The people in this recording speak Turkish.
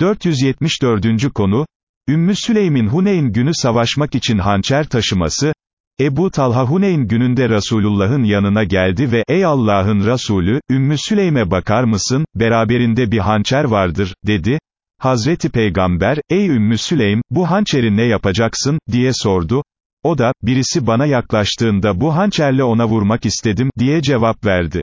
474. konu, Ümmü Süleym'in Huneyn günü savaşmak için hançer taşıması, Ebu Talha Huneyn gününde Resulullah'ın yanına geldi ve, ey Allah'ın Resulü, Ümmü Süleym'e bakar mısın, beraberinde bir hançer vardır, dedi. Hazreti Peygamber, ey Ümmü Süleym, bu hançeri ne yapacaksın, diye sordu. O da, birisi bana yaklaştığında bu hançerle ona vurmak istedim, diye cevap verdi.